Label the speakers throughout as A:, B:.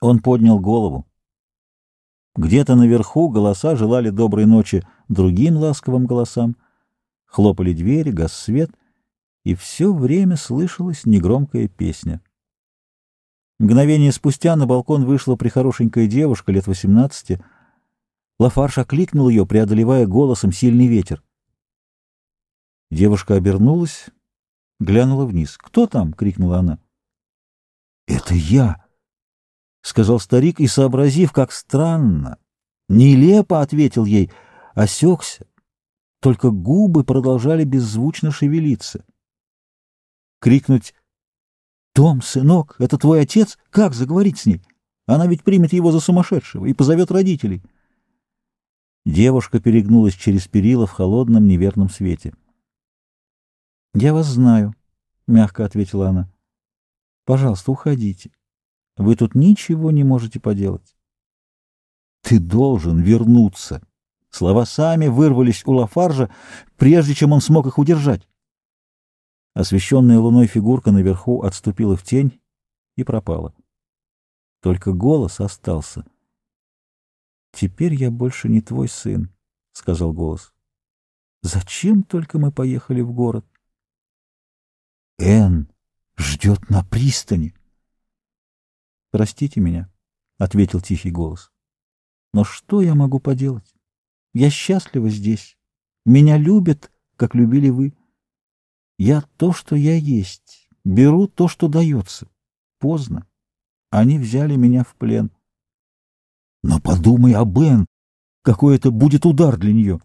A: Он поднял голову. Где-то наверху голоса желали доброй ночи другим ласковым голосам, хлопали двери, гас свет, и все время слышалась негромкая песня. Мгновение спустя на балкон вышла прихорошенькая девушка лет восемнадцати. Лафарш окликнул ее, преодолевая голосом сильный ветер. Девушка обернулась, глянула вниз. «Кто там?» — крикнула она. «Это я!» — сказал старик и, сообразив, как странно, нелепо ответил ей, осекся, только губы продолжали беззвучно шевелиться. Крикнуть «Том, сынок, это твой отец? Как заговорить с ней? Она ведь примет его за сумасшедшего и позовет родителей». Девушка перегнулась через перила в холодном неверном свете. «Я вас знаю», — мягко ответила она. «Пожалуйста, уходите. Вы тут ничего не можете поделать. Ты должен вернуться. Слова сами вырвались у Лафаржа, прежде чем он смог их удержать. Освещенная луной фигурка наверху отступила в тень и пропала. Только голос остался. «Теперь я больше не твой сын», — сказал голос. «Зачем только мы поехали в город?» «Энн ждет на пристани». «Простите меня», — ответил тихий голос. «Но что я могу поделать? Я счастлива здесь. Меня любят, как любили вы. Я то, что я есть, беру то, что дается. Поздно. Они взяли меня в плен. Но подумай об Бен, какой это будет удар для нее.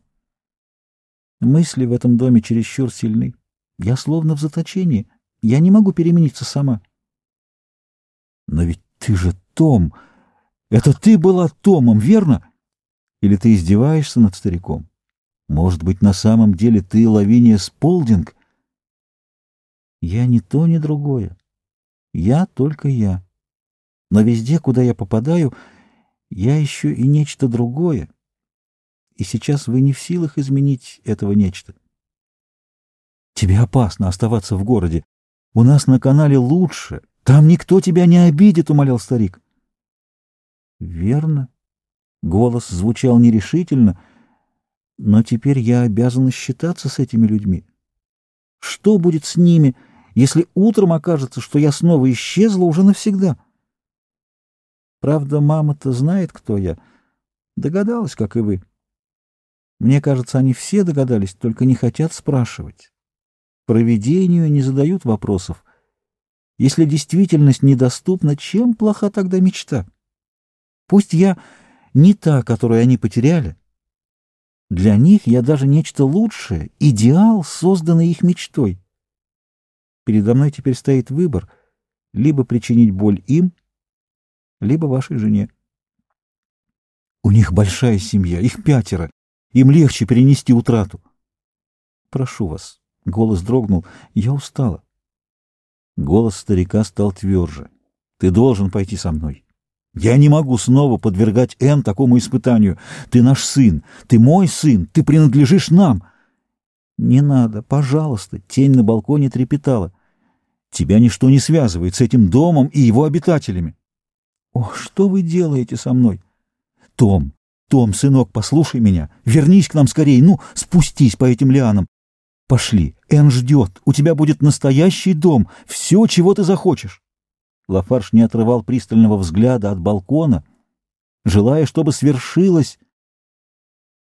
A: Мысли в этом доме чересчур сильны. Я словно в заточении. Я не могу перемениться сама. Но ведь ты же Том! Это ты была Томом, верно? Или ты издеваешься над стариком? Может быть, на самом деле ты Лавиния Сполдинг? Я не то, ни другое. Я только я. Но везде, куда я попадаю, я еще и нечто другое. И сейчас вы не в силах изменить этого нечто. Тебе опасно оставаться в городе. У нас на канале лучше, там никто тебя не обидит, — умолял старик. Верно. Голос звучал нерешительно, но теперь я обязана считаться с этими людьми. Что будет с ними, если утром окажется, что я снова исчезла уже навсегда? Правда, мама-то знает, кто я. Догадалась, как и вы. Мне кажется, они все догадались, только не хотят спрашивать. Провидению не задают вопросов — если действительность недоступна, чем плоха тогда мечта? Пусть я не та, которую они потеряли. Для них я даже нечто лучшее, идеал, созданный их мечтой. Передо мной теперь стоит выбор — либо причинить боль им, либо вашей жене. У них большая семья, их пятеро. Им легче перенести утрату. Прошу вас. Голос дрогнул. Я устала. Голос старика стал тверже. «Ты должен пойти со мной. Я не могу снова подвергать Энн такому испытанию. Ты наш сын, ты мой сын, ты принадлежишь нам». «Не надо, пожалуйста!» Тень на балконе трепетала. «Тебя ничто не связывает с этим домом и его обитателями». «О, что вы делаете со мной?» «Том, Том, сынок, послушай меня. Вернись к нам скорее. Ну, спустись по этим лианам. Пошли, Эн ждет, у тебя будет настоящий дом, все, чего ты захочешь. Лафарш не отрывал пристального взгляда от балкона, желая, чтобы свершилось